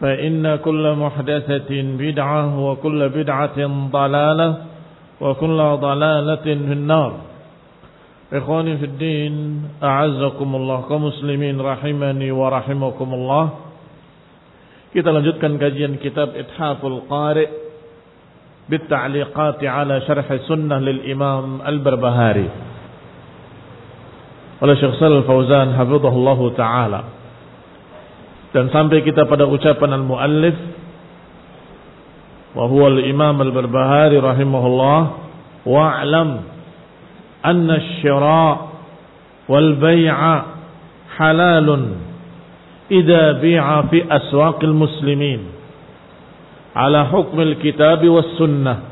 فإن كل محدثة بدعة وكل بدعة ضلالة وكل ضلالة في النار. إخواني في الدين أعزكم الله كمسلمين رحمني ورحمكم الله. Kita lanjutkan kajian kitab Ithaful Qari بالتعليقات على شرح السنة للإمام البربهاري. Oleh Syekh Shalal Fauzan hafizahullah taala. Dan sampai kita pada ucapan al-muallif wa huwa al-imam al-barbahari rahimahullah wa'lam anna asy-syira' wal bay'a halalun idza bi'a fi aswaqil muslimin. Ala hukm al-kitab was sunnah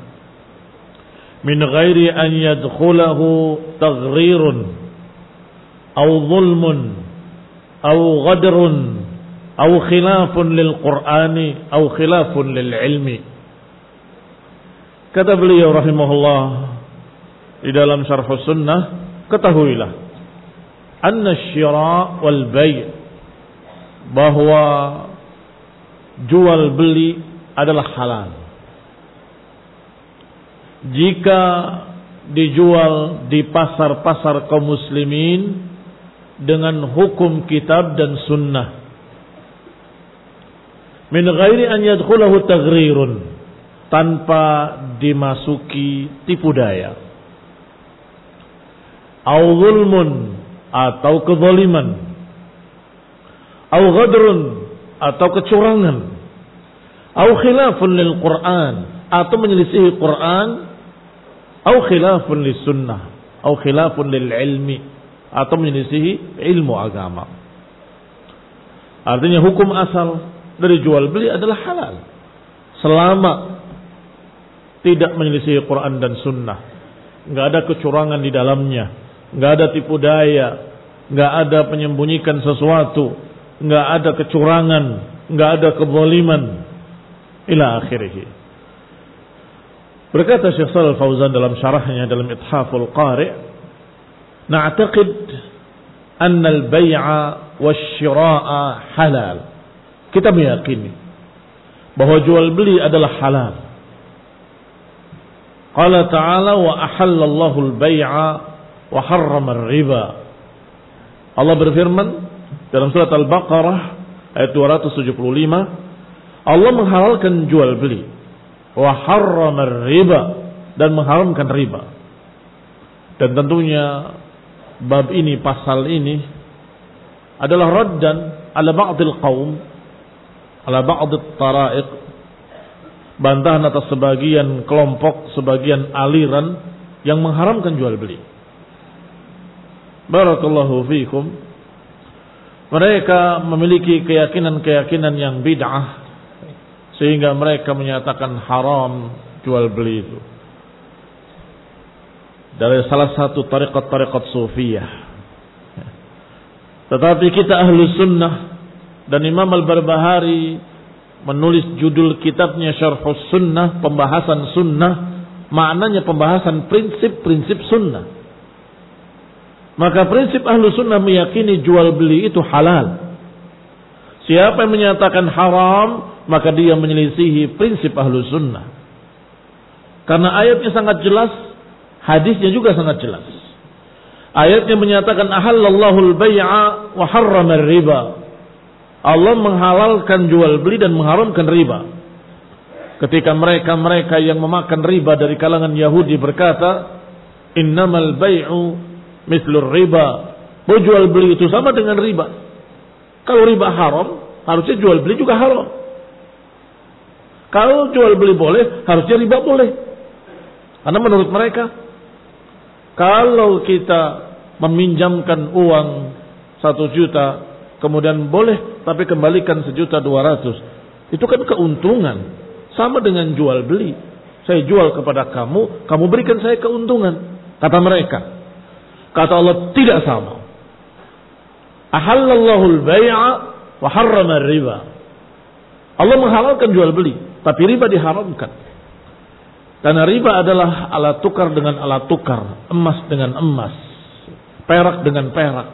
min ghairi an yadkhulahu taghrirun aw dhulmun aw ghadrun atau khilafun lil qur'ani atau khilafun lil ilmi. Kata beliau rahimahullah di dalam syarh sunnah ketahuilah anna syira wal bay' bahwa jual beli adalah halal. Jika dijual di pasar-pasar kaum muslimin dengan hukum kitab dan sunnah min ghairi an yadkhulahu taghrirun tanpa dimasuki tipu daya. Au zulmun atau kezaliman au ghadrun atau kecurangan. Au khilafun lil Quran atau menyelisihi Quran. Au khilafun lis sunnah. Au khilafun lil ilmi atau menyelisihi ilmu agama. Artinya hukum asal dari jual beli adalah halal. Selama tidak menyelisih Quran dan Sunnah. Nggak ada kecurangan di dalamnya. Nggak ada tipu daya. Nggak ada penyembunyikan sesuatu. Nggak ada kecurangan. Nggak ada kezaliman. Ila akhirih. Berkata Syekh Shalal Fauzan dalam syarahnya dalam Ithaful Qari' Na'taqid anna al-bay'a wash-shira'a halal. Kita meyakini bahwa jual beli adalah halal. Qala ta'ala wa ahallallahu al-bay'a wa harrama ar-riba. Allah berfirman dalam surat Al-Baqarah ayat 275, Allah menghalalkan jual beli wa harrama ar-riba dan mengharamkan riba. Dan tentunya bab ini pasal ini adalah raddan ala ba'dil qaum ala ba'd tara'iq bantahan atas sebagian kelompok, sebagian aliran yang mengharamkan jual beli. Barakallahu fiikum. Mereka memiliki keyakinan-keyakinan yang bid'ah sehingga mereka menyatakan haram jual beli itu. Dari salah satu tarikat-tarikat sufiyah. Tetapi kita ahlu sunnah dan Imam Al-Barbahari menulis judul kitabnya Syarhus Sunnah, pembahasan sunnah, maknanya pembahasan prinsip-prinsip sunnah. Maka prinsip ahlu sunnah meyakini jual beli itu halal. Siapa yang menyatakan haram, maka dia menyelisihi prinsip ahlu sunnah. Karena ayatnya sangat jelas, hadisnya juga sangat jelas. Ayatnya menyatakan ahallallahu al-bay'a wa harrama riba. Allah menghalalkan jual beli dan mengharamkan riba. Ketika mereka-mereka yang memakan riba dari kalangan Yahudi berkata, "Innamal bay'u mislur riba. Mau jual beli itu sama dengan riba. Kalau riba haram, harusnya jual beli juga haram. Kalau jual beli boleh, harusnya riba boleh. Karena menurut mereka, kalau kita meminjamkan uang satu juta, kemudian boleh, tapi kembalikan sejuta dua ratus. Itu kan keuntungan. Sama dengan jual beli. Saya jual kepada kamu, kamu berikan saya keuntungan. Kata mereka. Kata Allah tidak sama. Ahallallahu al-bai'a wa harrama riba. Allah menghalalkan jual beli, tapi riba diharamkan. Karena riba adalah alat tukar dengan alat tukar, emas dengan emas, perak dengan perak,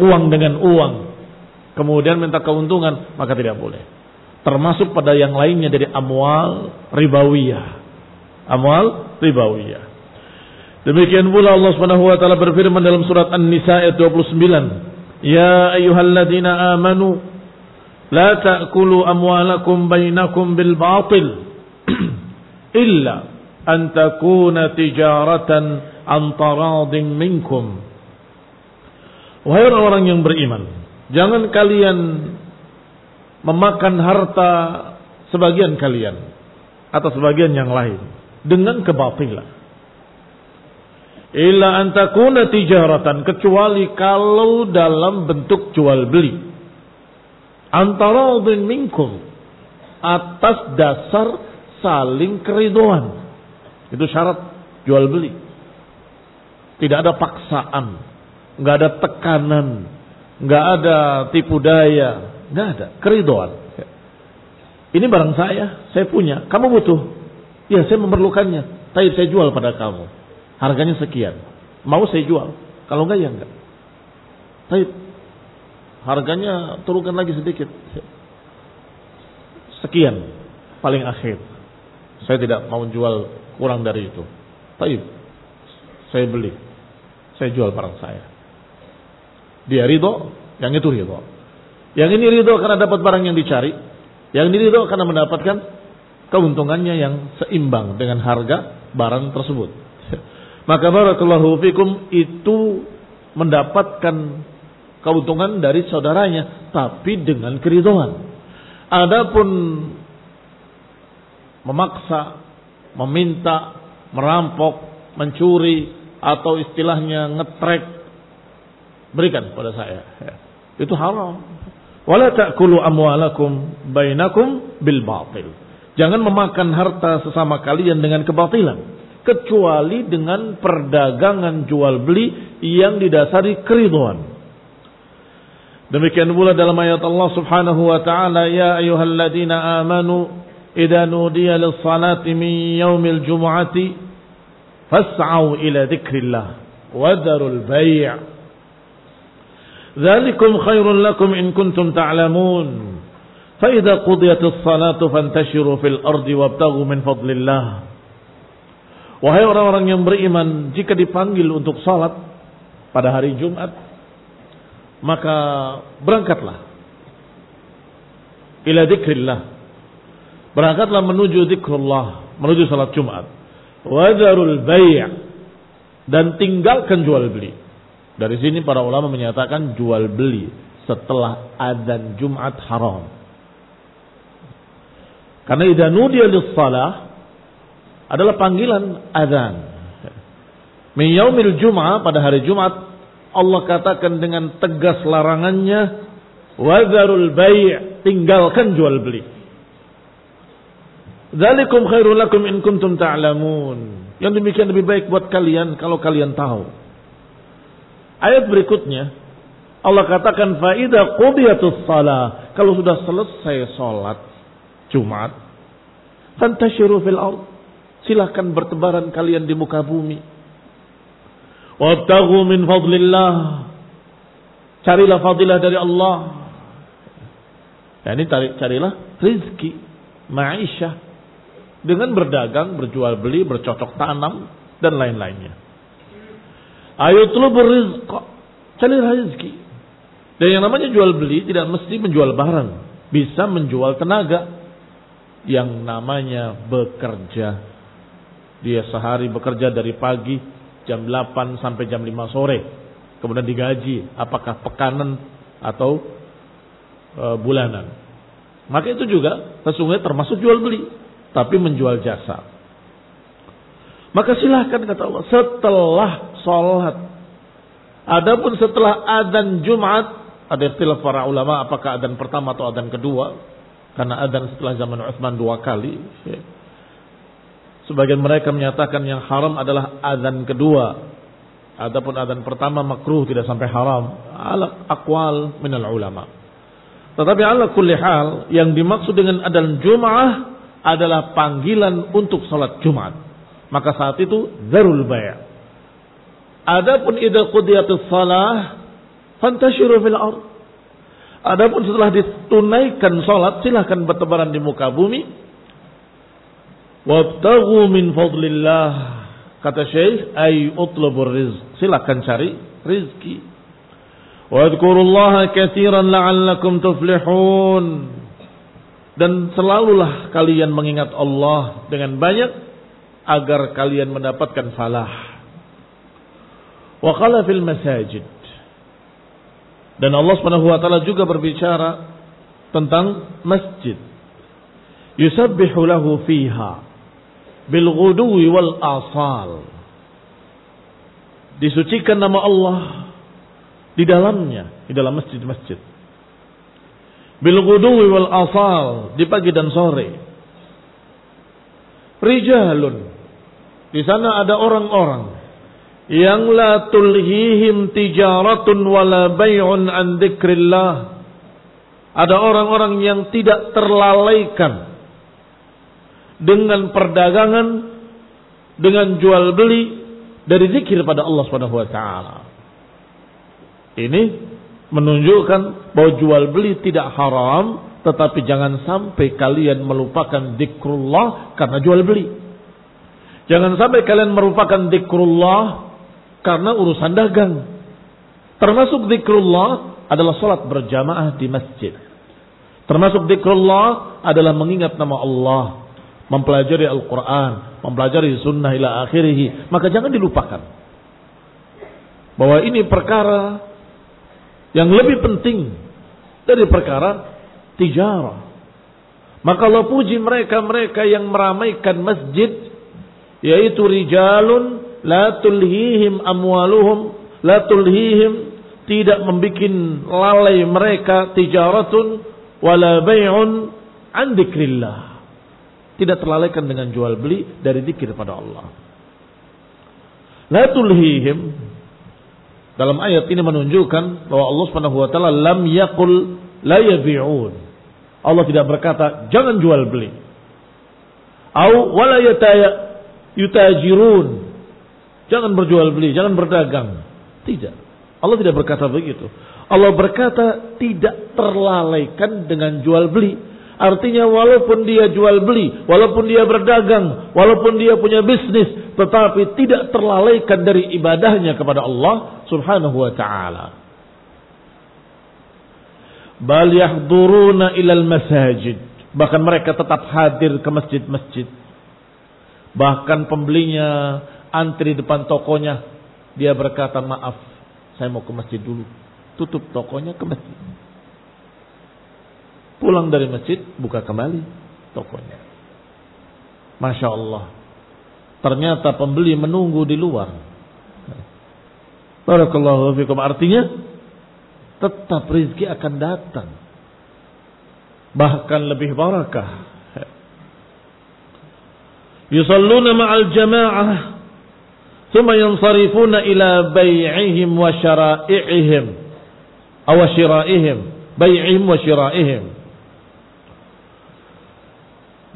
uang dengan uang. Kemudian minta keuntungan, maka tidak boleh. Termasuk pada yang lainnya dari amwal ribawiyah. Amwal ribawiyah. Demikian pula Allah Subhanahu wa taala berfirman dalam surat An-Nisa ayat 29, "Ya ayyuhalladzina amanu la ta'kulu amwalakum bainakum bil batil illa an takuna tijaratan an taradin minkum." Wahai orang-orang yang beriman, jangan kalian memakan harta sebagian kalian atau sebagian yang lain dengan kebatilan. Illa antakuna tijaratan kecuali kalau dalam bentuk jual beli. Antara minkum atas dasar saling keriduan. Itu syarat jual beli. Tidak ada paksaan nggak ada tekanan nggak ada tipu daya nggak ada keriduan ini barang saya saya punya kamu butuh ya saya memerlukannya tapi saya jual pada kamu Harganya sekian. Mau saya jual. Kalau enggak ya enggak. Tapi harganya turunkan lagi sedikit. Sekian paling akhir. Saya tidak mau jual kurang dari itu. Tapi saya beli. Saya jual barang saya. Dia ridho, yang itu ridho. Yang ini ridho karena dapat barang yang dicari. Yang ini ridho karena mendapatkan keuntungannya yang seimbang dengan harga barang tersebut. Maka barakallahu fikum itu mendapatkan keuntungan dari saudaranya tapi dengan keriduan. Adapun memaksa, meminta, merampok, mencuri atau istilahnya ngetrek berikan pada saya. Itu haram. Wala ta'kulu amwalakum bainakum bil batil. Jangan memakan harta sesama kalian dengan kebatilan kecuali dengan perdagangan jual beli yang didasari keriduan. Demikian pula dalam ayat Allah Subhanahu wa taala ya ayyuhalladzina amanu idza nudiya lis-salati min yaumil jumu'ati fas'au ila dzikrillah wa dharul bai' Dzalikum khairul lakum in kuntum ta'lamun. Fa idza qudiyatis salatu fantashiru fil ardi wabtaghu min fadlillah. Wahai orang-orang yang beriman, jika dipanggil untuk salat pada hari Jumat, maka berangkatlah ila dzikrillah. Berangkatlah menuju zikrullah, menuju salat Jumat. Wadarul bai' dan tinggalkan jual beli. Dari sini para ulama menyatakan jual beli setelah adzan Jumat haram. Karena idza nudiya adalah panggilan azan. Min yaumil Jum'ah pada hari Jumat Allah katakan dengan tegas larangannya, Wadharul bay' tinggalkan jual beli. Dzalikum khairul lakum in kuntum ta'lamun. Yang demikian lebih baik buat kalian kalau kalian tahu. Ayat berikutnya Allah katakan faida qudiyatus salah. Kalau sudah selesai salat Jumat, fantashiru fil ard. Silahkan bertebaran kalian di muka bumi. Wabtaghu min fadlillah. Carilah fadilah dari Allah. Ya, ini carilah rizki, maisha. Dengan berdagang, berjual beli, bercocok tanam, dan lain-lainnya. Ayutlu berizq. Carilah rizki. Dan yang namanya jual beli tidak mesti menjual barang. Bisa menjual tenaga. Yang namanya bekerja. Dia sehari bekerja dari pagi jam 8 sampai jam 5 sore. Kemudian digaji. Apakah pekanan atau e, bulanan. Maka itu juga sesungguhnya termasuk jual beli. Tapi menjual jasa. Maka silahkan kata Allah. Setelah sholat. Adapun setelah adzan Jumat ada istilah para ulama apakah adan pertama atau adan kedua. Karena adan setelah zaman Utsman dua kali. Ya. Sebagian mereka menyatakan yang haram adalah adan kedua. Adapun adan pertama makruh tidak sampai haram. Ala akwal minal ulama. Tetapi ala kulli hal yang dimaksud dengan adan Jum'ah adalah panggilan untuk salat Jumat. Maka saat itu zarul bay'. Adapun idza qudiyatus salah Fantashiru fil ard. Adapun setelah ditunaikan salat silahkan bertebaran di muka bumi. Wabtaghu min fadlillah. Kata Syekh, ay utlubur rizq. Silahkan cari rizki. Wadkurullaha kathiran la'allakum tuflihun. Dan selalulah kalian mengingat Allah dengan banyak agar kalian mendapatkan falah. Wa qala fil masajid dan Allah Subhanahu wa taala juga berbicara tentang masjid. Yusabbihu lahu fiha bil ghudwi wal asal. Disucikan nama Allah di dalamnya, di dalam masjid-masjid. Bil ghudwi wal asal, di pagi dan sore. Rijalun. Di sana ada orang-orang yang la tulhihim tijaratun wala bay'un an dzikrillah. Ada orang-orang yang tidak terlalaikan dengan perdagangan, dengan jual beli dari zikir pada Allah Subhanahu wa taala. Ini menunjukkan bahwa jual beli tidak haram, tetapi jangan sampai kalian melupakan zikrullah karena jual beli. Jangan sampai kalian merupakan zikrullah karena urusan dagang. Termasuk zikrullah adalah salat berjamaah di masjid. Termasuk zikrullah adalah mengingat nama Allah, mempelajari Al-Quran, mempelajari sunnah ila akhirih. Maka jangan dilupakan. Bahwa ini perkara yang lebih penting dari perkara tijarah. Maka Allah puji mereka-mereka yang meramaikan masjid yaitu rijalun la tulhihim amwaluhum la tulhihim tidak membuat lalai mereka tijaratun wala bay'un an dzikrillah tidak terlalaikan dengan jual beli dari zikir pada Allah. La tulhihim dalam ayat ini menunjukkan bahwa Allah Subhanahu wa taala lam yaqul la yabi'un. Allah tidak berkata jangan jual beli. Au wala yutajirun Jangan berjual beli, jangan berdagang. Tidak. Allah tidak berkata begitu. Allah berkata tidak terlalaikan dengan jual beli. Artinya walaupun dia jual beli, walaupun dia berdagang, walaupun dia punya bisnis, tetapi tidak terlalaikan dari ibadahnya kepada Allah Subhanahu wa taala. Bal yahduruna ilal masajid. Bahkan mereka tetap hadir ke masjid-masjid. Bahkan pembelinya antri depan tokonya. Dia berkata, maaf, saya mau ke masjid dulu. Tutup tokonya ke masjid. Pulang dari masjid, buka kembali tokonya. Masya Allah. Ternyata pembeli menunggu di luar. Barakallahu fikum artinya tetap rezeki akan datang. Bahkan lebih barakah. Yusalluna ma'al jama'ah thumma yansarifuna ila bai'ihim wa syara'ihim aw syira'ihim bai'ihim wa syira'ihim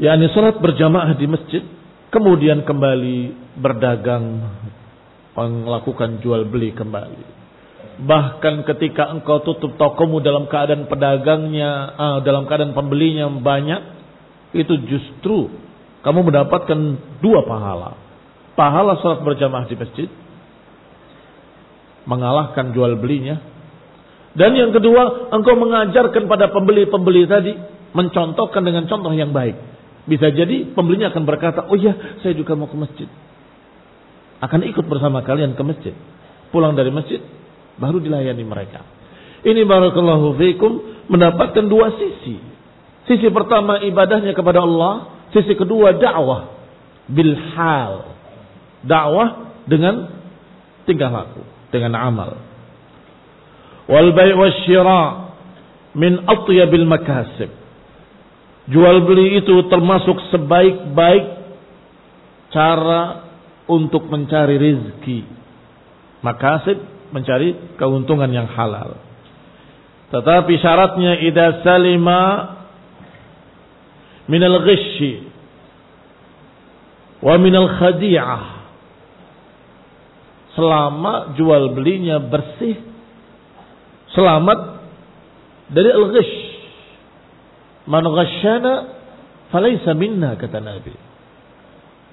yakni salat berjamaah di masjid kemudian kembali berdagang melakukan jual beli kembali. Bahkan ketika engkau tutup tokomu dalam keadaan pedagangnya uh, dalam keadaan pembelinya banyak itu justru kamu mendapatkan dua pahala. Pahala sholat berjamaah di masjid. Mengalahkan jual belinya. Dan yang kedua, engkau mengajarkan pada pembeli-pembeli tadi. Mencontohkan dengan contoh yang baik. Bisa jadi pembelinya akan berkata, oh iya saya juga mau ke masjid. Akan ikut bersama kalian ke masjid. Pulang dari masjid, baru dilayani mereka. Ini barakallahu fikum mendapatkan dua sisi. Sisi pertama ibadahnya kepada Allah, Sisi kedua dakwah bil hal. Dakwah dengan tingkah laku, dengan amal. Wal bai' wasyira min atyabil makasib. Jual beli itu termasuk sebaik-baik cara untuk mencari rizki. Makasib mencari keuntungan yang halal. Tetapi syaratnya idza salima minal ghishi wa minal khadi'ah selama jual belinya bersih selamat dari al-ghish. Man ghashana falaysa minna kata Nabi.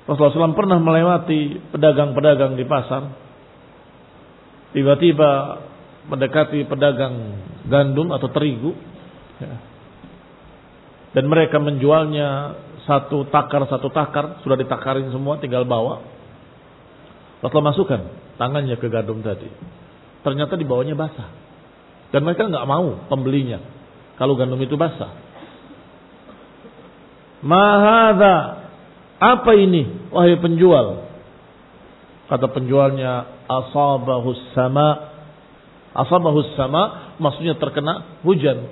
Rasulullah SAW pernah melewati pedagang-pedagang di pasar. Tiba-tiba mendekati pedagang gandum atau terigu ya. Dan mereka menjualnya satu takar satu takar sudah ditakarin semua tinggal bawa Rasulullah masukkan tangannya ke gandum tadi ternyata di bawahnya basah. Dan mereka nggak mau pembelinya kalau gandum itu basah. Mahada apa ini wahai penjual? Kata penjualnya asabahus sama asabahus sama maksudnya terkena hujan.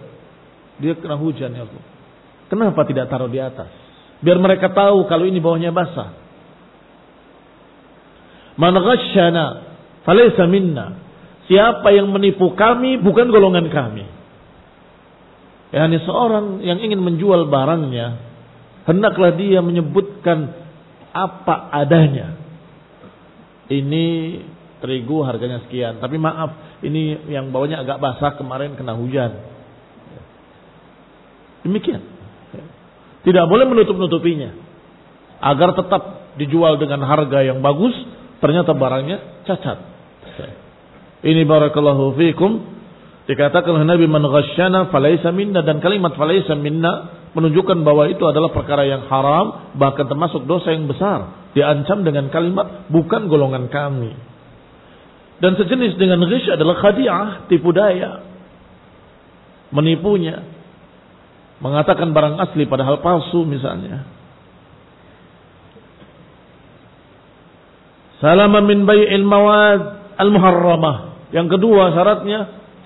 Dia kena hujan ya Allah. Kenapa tidak taruh di atas? Biar mereka tahu kalau ini bawahnya basah. Man ghasyana falaysa minna. Siapa yang menipu kami bukan golongan kami. Yani seorang yang ingin menjual barangnya, hendaklah dia menyebutkan apa adanya. Ini terigu harganya sekian, tapi maaf, ini yang bawahnya agak basah kemarin kena hujan. Demikian. Tidak boleh menutup-nutupinya. Agar tetap dijual dengan harga yang bagus, ternyata barangnya cacat. Ini barakallahu fikum. Dikatakan oleh Nabi man ghasyana falaysa minna dan kalimat falaysa minna menunjukkan bahwa itu adalah perkara yang haram bahkan termasuk dosa yang besar. Diancam dengan kalimat bukan golongan kami. Dan sejenis dengan ghish adalah khadi'ah, tipu daya. Menipunya, mengatakan barang asli padahal palsu misalnya. Salama min bai'il mawad al-muharramah. Yang kedua syaratnya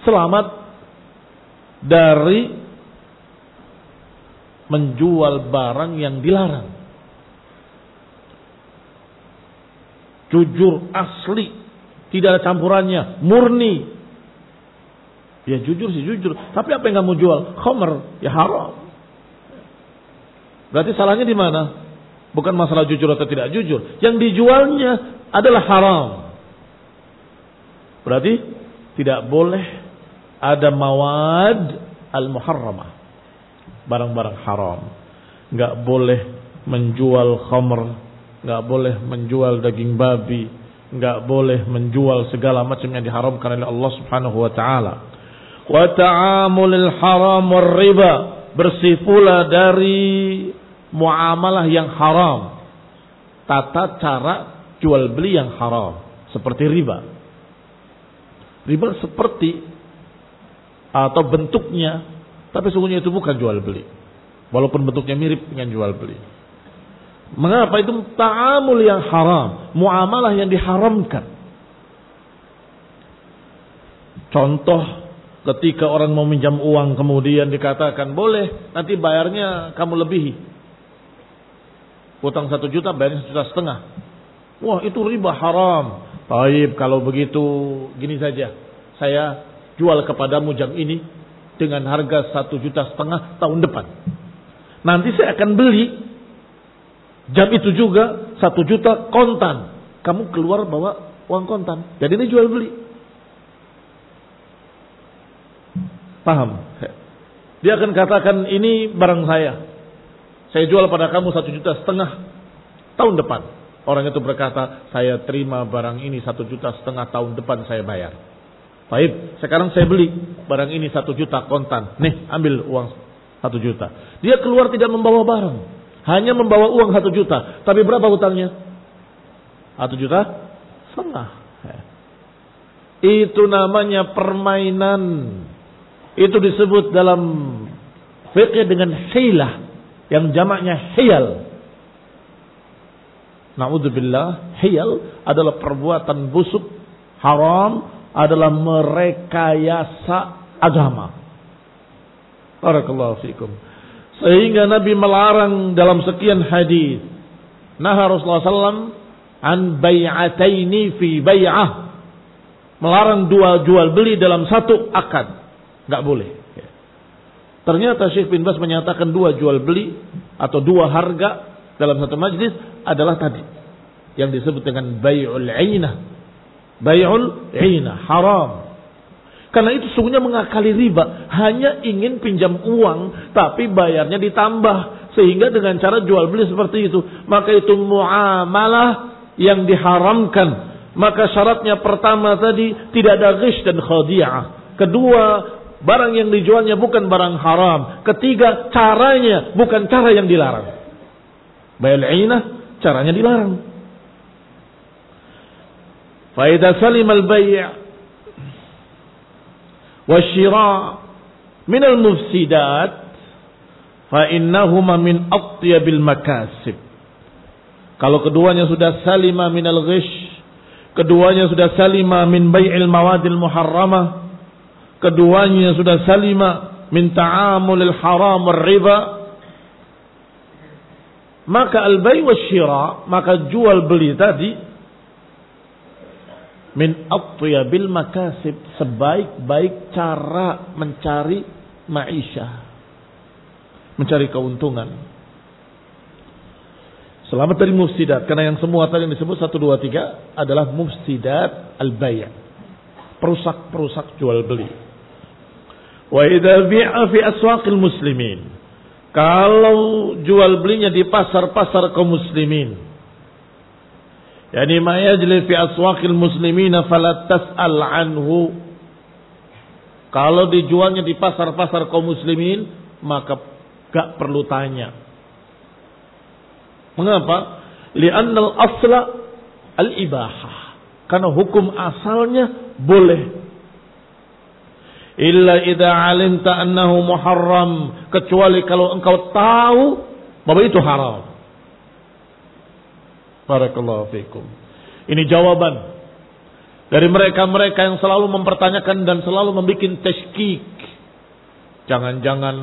selamat dari menjual barang yang dilarang. Jujur asli, tidak ada campurannya, murni, Ya jujur sih jujur. Tapi apa yang kamu jual? Khomer. Ya haram. Berarti salahnya di mana? Bukan masalah jujur atau tidak jujur. Yang dijualnya adalah haram. Berarti tidak boleh ada mawad al-muharramah. Barang-barang haram. Nggak boleh menjual khamr. Nggak boleh menjual daging babi. Nggak boleh menjual segala macam yang diharamkan oleh Allah subhanahu wa ta'ala wa ta'amulil haram war riba bersih pula dari muamalah yang haram tata cara jual beli yang haram seperti riba riba seperti atau bentuknya tapi sungguhnya itu bukan jual beli walaupun bentuknya mirip dengan jual beli mengapa itu ta'amul yang haram muamalah yang diharamkan Contoh ketika orang mau minjam uang kemudian dikatakan boleh nanti bayarnya kamu lebihi. Utang satu juta bayarnya satu juta setengah. Wah itu riba haram. Taib kalau begitu gini saja. Saya jual kepadamu jam ini dengan harga satu juta setengah tahun depan. Nanti saya akan beli jam itu juga satu juta kontan. Kamu keluar bawa uang kontan. Jadi ini jual beli. Paham? Dia akan katakan ini barang saya. Saya jual pada kamu satu juta setengah tahun depan. Orang itu berkata, saya terima barang ini satu juta setengah tahun depan saya bayar. Baik, sekarang saya beli barang ini satu juta kontan. Nih, ambil uang satu juta. Dia keluar tidak membawa barang. Hanya membawa uang satu juta. Tapi berapa hutangnya? Satu juta setengah. Itu namanya permainan itu disebut dalam fikih dengan hilah yang jamaknya hiyal. Naudzubillah, hiyal adalah perbuatan busuk, haram, adalah merekayasa agama. Barakallahu fikum. Sehingga Nabi melarang dalam sekian hadis. Nah Rasulullah SAW an bay'ataini fi bay'ah. Melarang dua jual beli dalam satu akad. Nggak boleh. Ternyata Syekh bin Bas menyatakan dua jual beli atau dua harga dalam satu majlis adalah tadi yang disebut dengan bay'ul aina. Bay'ul aina haram. Karena itu sungguhnya mengakali riba, hanya ingin pinjam uang tapi bayarnya ditambah sehingga dengan cara jual beli seperti itu, maka itu muamalah yang diharamkan. Maka syaratnya pertama tadi tidak ada ghish dan khadi'ah. Kedua, Barang yang dijualnya bukan barang haram. Ketiga, caranya bukan cara yang dilarang. Bayal inah, caranya dilarang. Faidah salim al-bay' wa syira' min al-mufsidat fa innahuma min atyabil makasib. Kalau keduanya sudah salima min al-ghish, keduanya sudah salima min bai'il mawadil muharramah, keduanya sudah salima min ta'amulil haram riba maka al-bay' syira maka jual beli tadi min atyabil makasib sebaik-baik cara mencari maisha mencari keuntungan. Selamat dari mufsidat karena yang semua tadi yang disebut 1 2 3 adalah mufsidat al-bay' perusak-perusak jual beli. Wa idza bi'a fi aswaqil muslimin. Kalau jual belinya di pasar-pasar kaum muslimin. Yani ma yajli fi aswaqil muslimina fala tas'al anhu. Kalau dijualnya di pasar-pasar kaum muslimin, maka gak perlu tanya. Mengapa? Li'anna al-asla al-ibahah. Karena hukum asalnya boleh illa idza alimta annahu muharram. Kecuali kalau engkau tahu bahwa itu haram. Barakallahu fikum. Ini jawaban dari mereka-mereka yang selalu mempertanyakan dan selalu membuat teskik jangan-jangan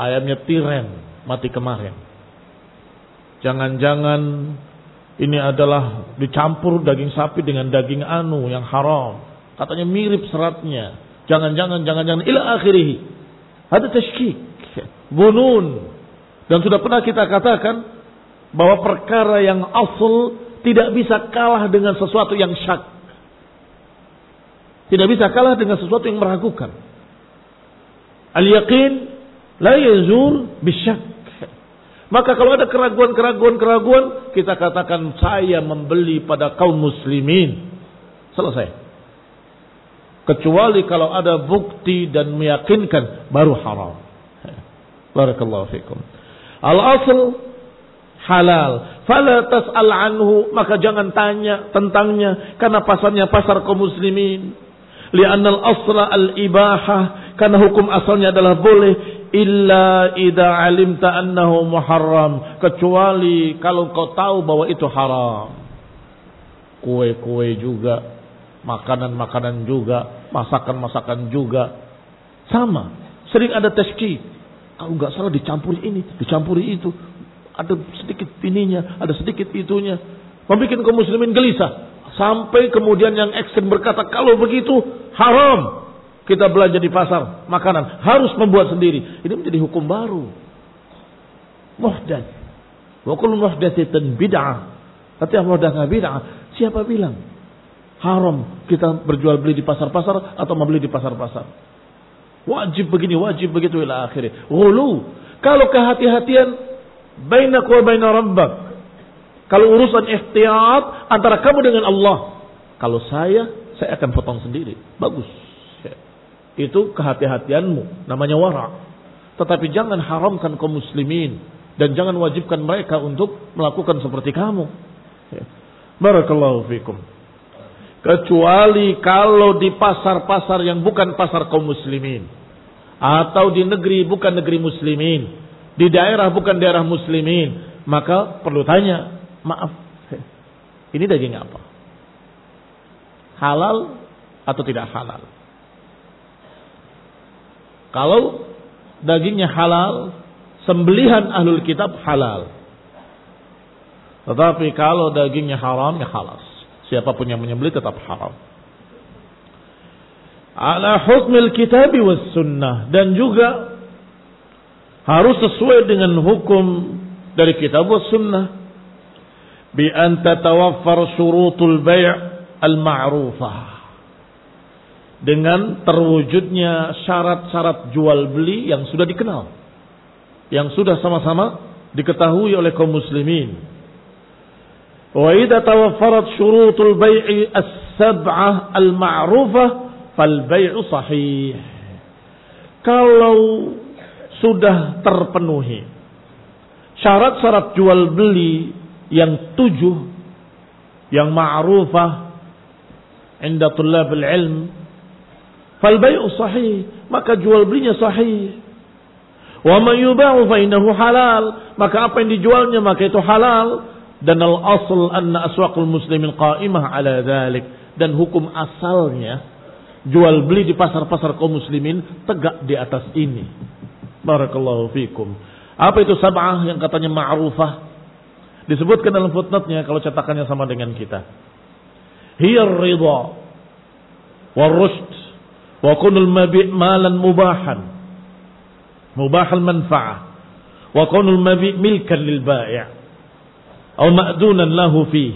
ayamnya tiren mati kemarin. Jangan-jangan ini adalah dicampur daging sapi dengan daging anu yang haram. Katanya mirip seratnya Jangan-jangan, jangan-jangan ila akhirih. Ada tashkik, bunun. Dan sudah pernah kita katakan bahwa perkara yang asal tidak bisa kalah dengan sesuatu yang syak. Tidak bisa kalah dengan sesuatu yang meragukan. Al-yaqin la yazul bisyak. Maka kalau ada keraguan-keraguan-keraguan, kita katakan saya membeli pada kaum muslimin. Selesai. Kecuali kalau ada bukti dan meyakinkan baru haram. Barakallahu fikum. Al-asl halal. Fala tas'al anhu. Maka jangan tanya tentangnya. Karena pasarnya pasar kaum muslimin. Liannal asla al-ibahah. Karena hukum asalnya adalah boleh. Illa idha alimta annahu muharram. Kecuali kalau kau tahu bahwa itu haram. Kue-kue juga. Makanan-makanan juga masakan-masakan juga sama. Sering ada teski. Kalau nggak salah dicampuri ini, dicampuri itu. Ada sedikit ininya, ada sedikit itunya. Membuat kaum muslimin gelisah. Sampai kemudian yang ekstrim berkata, kalau begitu haram. Kita belanja di pasar makanan. Harus membuat sendiri. Ini menjadi hukum baru. Muhdad. Wa kullu muhdatsatin bid'ah. Setiap muhdatsah bid'ah. Siapa bilang? Haram kita berjual beli di pasar-pasar atau membeli di pasar-pasar. Wajib begini, wajib begitu ila akhirnya. Gulu. Kalau kehati-hatian bainak wa baina rabbak. Kalau urusan ihtiyat antara kamu dengan Allah. Kalau saya, saya akan potong sendiri. Bagus. Itu kehati-hatianmu. Namanya wara. Tetapi jangan haramkan kaum muslimin. Dan jangan wajibkan mereka untuk melakukan seperti kamu. Ya. Barakallahu fikum. Kecuali kalau di pasar-pasar yang bukan pasar kaum muslimin. Atau di negeri bukan negeri muslimin. Di daerah bukan daerah muslimin. Maka perlu tanya. Maaf. Ini daging apa? Halal atau tidak halal? Kalau dagingnya halal, sembelihan ahlul kitab halal. Tetapi kalau dagingnya haram, ya halas. Siapa pun yang menyembelih tetap haram. Ala hukmil kitab was sunnah. Dan juga harus sesuai dengan hukum dari kitab was sunnah. Bi an tatawaffar syurutul bay' al-ma'rufah dengan terwujudnya syarat-syarat jual beli yang sudah dikenal, yang sudah sama-sama diketahui oleh kaum muslimin. Wa idza tawaffarat syurutul bai'i as-sab'ah al-ma'rufah fal bai'u sahih. Kalau sudah terpenuhi syarat-syarat jual beli yang tujuh yang ma'rufah inda tullabul ilm Fal bai'u sahih, maka jual belinya sahih. Wa ma yuba'u fa innahu halal, maka apa yang dijualnya maka itu halal dan al asl anna aswaqul muslimin qa'imah ala dhalik dan hukum asalnya jual beli di pasar-pasar kaum muslimin tegak di atas ini. Barakallahu fikum. Apa itu sab'ah yang katanya ma'rufah? Disebutkan dalam footnote-nya kalau cetakannya sama dengan kita. Hiya ridha wa rusd wa kunul mabi' malan mubahan mubahal manfa'ah wa kunul mabi' milkan lil bai' atau ma'dunan lahu fi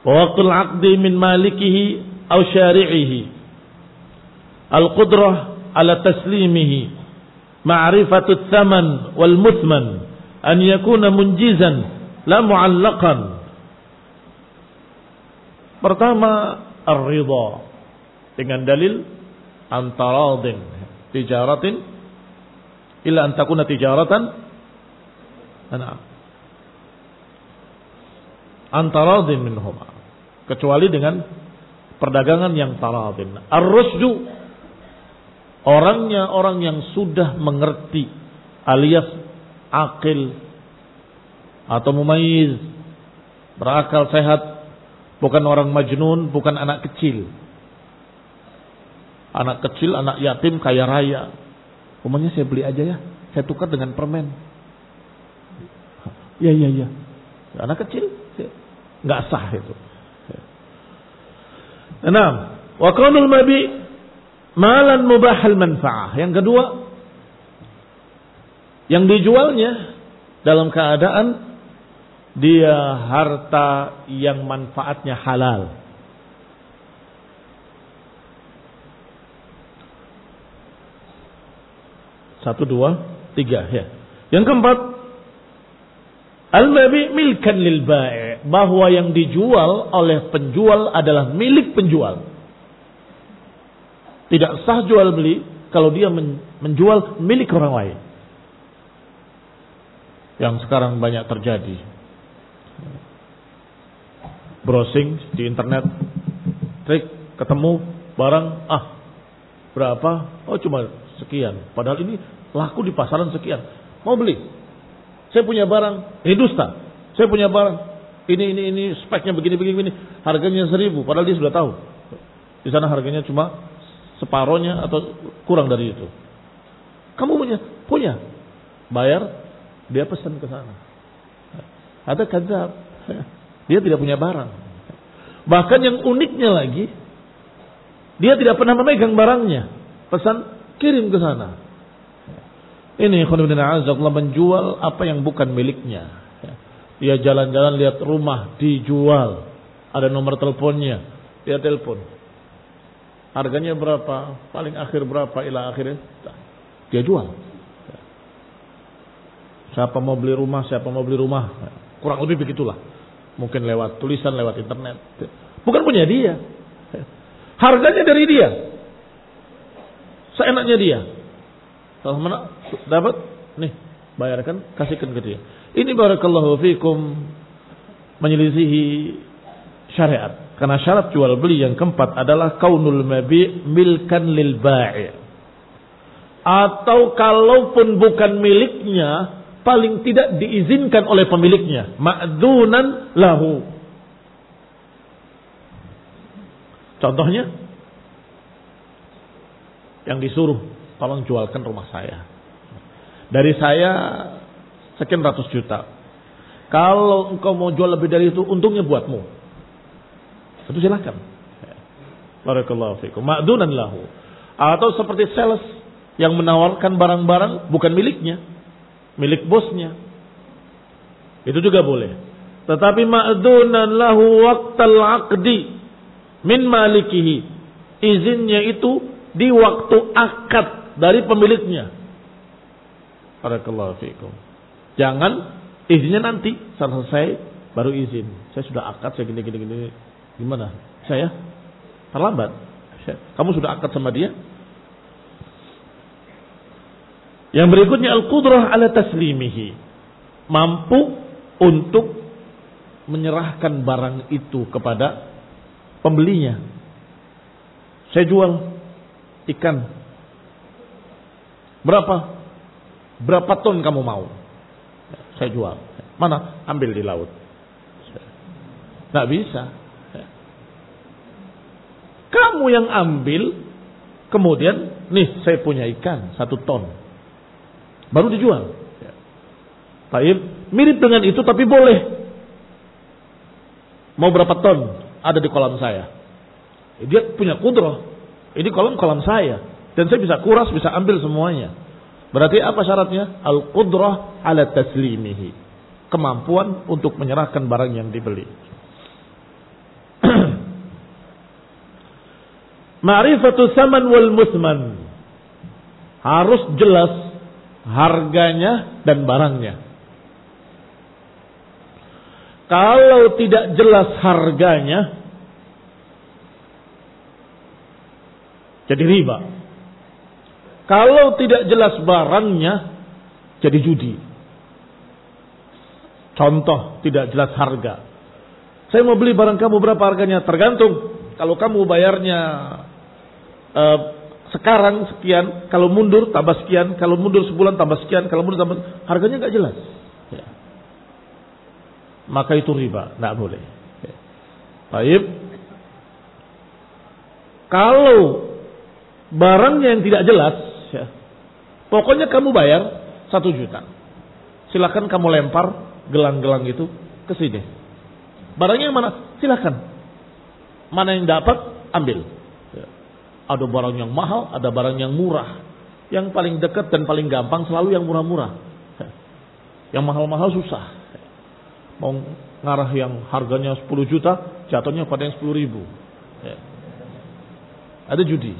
wa waqtul 'aqdi min malikihi aw syari'ihi al qudrah ala taslimihi ma'rifatu thaman wal muthman an yakuna munjizan la mu'allaqan pertama ar-ridha dengan dalil antaradin tijaratin illa an takuna tijaratan ana antaradin minhuma kecuali dengan perdagangan yang taradin ar-rusdu orangnya orang yang sudah mengerti alias akil atau mumayyiz berakal sehat bukan orang majnun bukan anak kecil Anak kecil, anak yatim, kaya raya. Umumnya saya beli aja ya. Saya tukar dengan permen. Iya, iya, iya. Anak kecil. Nggak sah itu. Enam. Wa kaunul mabi malan mubahal manfa'ah. Yang kedua, yang dijualnya dalam keadaan dia harta yang manfaatnya halal. Satu, dua, tiga. Ya. Yang keempat, al-mabi milkan lil ba'i. Bahwa yang dijual oleh penjual adalah milik penjual. Tidak sah jual beli kalau dia menjual milik orang lain. Yang sekarang banyak terjadi. Browsing di internet, trik ketemu barang, ah berapa? Oh cuma sekian. Padahal ini laku di pasaran sekian. Mau beli? Saya punya barang, ini dusta. Saya punya barang, ini ini ini speknya begini begini begini. Harganya seribu, padahal dia sudah tahu. Di sana harganya cuma separohnya atau kurang dari itu. Kamu punya? Punya. Bayar, dia pesan ke sana. Ada kadzab. Dia tidak punya barang. Bahkan yang uniknya lagi, dia tidak pernah memegang barangnya. Pesan kirim ke sana. Ini khonibina azakullah menjual apa yang bukan miliknya. Dia jalan-jalan lihat rumah dijual. Ada nomor teleponnya. Dia telepon. Harganya berapa? Paling akhir berapa? Ila akhirnya. Dia jual. Siapa mau beli rumah, siapa mau beli rumah. Kurang lebih begitulah. Mungkin lewat tulisan, lewat internet. Bukan punya dia. Harganya dari dia. Seenaknya dia. Kalau mana dapat, nih bayarkan, kasihkan ke dia. Ini barakallahu fikum menyelisihi syariat. Karena syarat jual beli yang keempat adalah kaunul mabi milkan lil ba'i. Atau kalaupun bukan miliknya, paling tidak diizinkan oleh pemiliknya. Ma'dunan lahu. Contohnya, yang disuruh, tolong jualkan rumah saya. Dari saya, sekian ratus juta. Kalau engkau mau jual lebih dari itu, untungnya buatmu. Itu silakan. Barakallahu fikum. Ma'dunan lahu. Atau seperti sales yang menawarkan barang-barang bukan miliknya milik bosnya. Itu juga boleh. Tetapi ma'dunan lahu waqtal aqdi min malikihi. Izinnya itu di waktu akad dari pemiliknya. Barakallahu fiikum. Jangan izinnya nanti selesai baru izin. Saya sudah akad saya gini gini gini. Gimana? Saya terlambat. Kamu sudah akad sama dia? Yang berikutnya al-qudrah ala taslimihi. Mampu untuk menyerahkan barang itu kepada pembelinya. Saya jual ikan. Berapa? Berapa ton kamu mau? Saya jual. Mana? Ambil di laut. Tidak bisa. Kamu yang ambil, kemudian, nih saya punya ikan satu ton baru dijual. Taib mirip dengan itu tapi boleh. Mau berapa ton ada di kolam saya? Dia punya kudroh. Ini kolam kolam saya dan saya bisa kuras, bisa ambil semuanya. Berarti apa syaratnya? Al qudrah ala taslimihi. Kemampuan untuk menyerahkan barang yang dibeli. Ma'rifatu saman wal musman. Harus jelas harganya dan barangnya. Kalau tidak jelas harganya, jadi riba. Kalau tidak jelas barangnya, jadi judi. Contoh, tidak jelas harga. Saya mau beli barang kamu berapa harganya? Tergantung. Kalau kamu bayarnya uh, sekarang sekian, kalau mundur tambah sekian, kalau mundur sebulan tambah sekian, kalau mundur tambah harganya nggak jelas. Ya. Maka itu riba, nggak boleh. Ya. Baik. Kalau barangnya yang tidak jelas, pokoknya kamu bayar satu juta. Silahkan kamu lempar gelang-gelang itu ke sini. Barangnya yang mana? Silahkan. Mana yang dapat, ambil. Ada barang yang mahal, ada barang yang murah. Yang paling dekat dan paling gampang selalu yang murah-murah. Yang mahal-mahal susah. Mau ngarah yang harganya 10 juta, jatuhnya pada yang 10 ribu. Ada judi.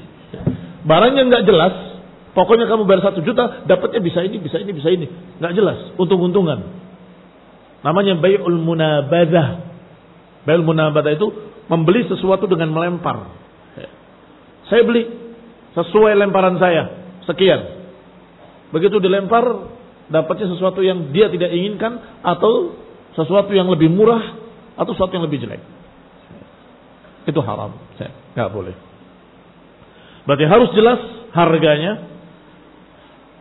Barang yang nggak jelas, pokoknya kamu bayar satu juta, dapatnya bisa ini, bisa ini, bisa ini. Nggak jelas, untung-untungan. Namanya bayul munabadah. Bayul munabadah itu membeli sesuatu dengan melempar. Saya beli sesuai lemparan saya, sekian. Begitu dilempar, dapatnya sesuatu yang dia tidak inginkan atau sesuatu yang lebih murah atau sesuatu yang lebih jelek. Itu haram, saya nggak boleh. Berarti harus jelas harganya,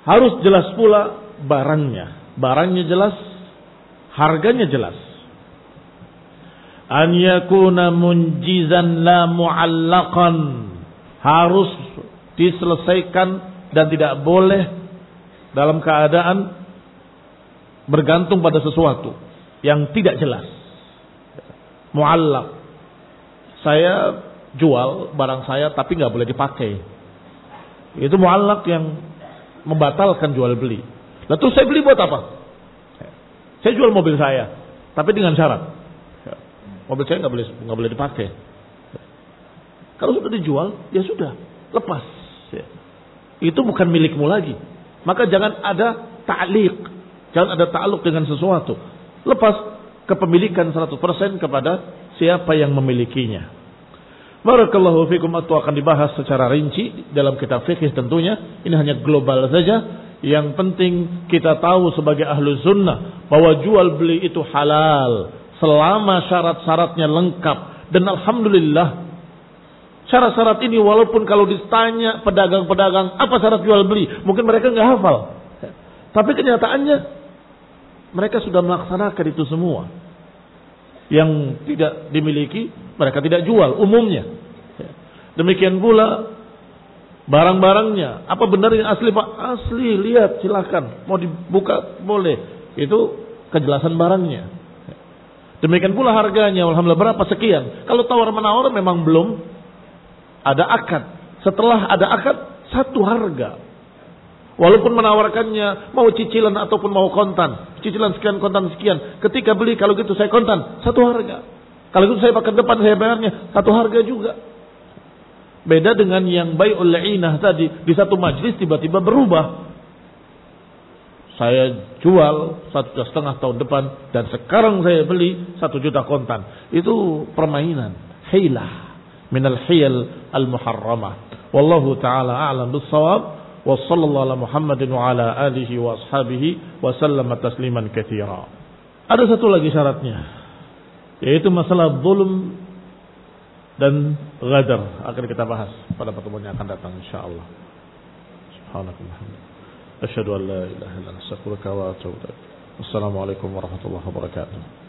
harus jelas pula barangnya. Barangnya jelas, harganya jelas. an yakuna munjizan la mu'allaqan harus diselesaikan dan tidak boleh dalam keadaan bergantung pada sesuatu yang tidak jelas. Muallak. Saya jual barang saya tapi nggak boleh dipakai. Itu muallak yang membatalkan jual beli. Lalu saya beli buat apa? Saya jual mobil saya, tapi dengan syarat mobil saya nggak boleh nggak boleh dipakai. Kalau sudah dijual, ya sudah, lepas. Itu bukan milikmu lagi. Maka jangan ada ta'liq, jangan ada ta'aluk dengan sesuatu. Lepas kepemilikan 100% kepada siapa yang memilikinya. Barakallahu fikum atau akan dibahas secara rinci dalam kitab fikih tentunya. Ini hanya global saja. Yang penting kita tahu sebagai ahlu sunnah bahwa jual beli itu halal selama syarat-syaratnya lengkap. Dan alhamdulillah syarat-syarat ini walaupun kalau ditanya pedagang-pedagang apa syarat jual beli, mungkin mereka nggak hafal. Tapi kenyataannya mereka sudah melaksanakan itu semua. Yang tidak dimiliki mereka tidak jual umumnya. Demikian pula barang-barangnya. Apa benar yang asli Pak? Asli, lihat silahkan. Mau dibuka boleh. Itu kejelasan barangnya. Demikian pula harganya, alhamdulillah berapa sekian. Kalau tawar menawar memang belum ada akad. Setelah ada akad, satu harga. Walaupun menawarkannya mau cicilan ataupun mau kontan. Cicilan sekian, kontan sekian. Ketika beli kalau gitu saya kontan, satu harga. Kalau itu saya pakai depan saya bayarnya satu harga juga. Beda dengan yang baik oleh inah tadi di satu majlis tiba-tiba berubah. Saya jual satu setengah tahun depan dan sekarang saya beli satu juta kontan. Itu permainan, hilah minal hiyal al muharramah. Wallahu taala a'lam ala Muhammadin wa ala alihi wa ashabihi wa sallama tasliman katsira. Ada satu lagi syaratnya yaitu masalah zulm dan ghadar akan kita bahas pada pertemuan yang akan datang insyaallah. Subhanakallah. Asyhadu an la ilaha illa anta astaghfiruka wa atubu ilaik. Wassalamualaikum warahmatullahi wabarakatuh.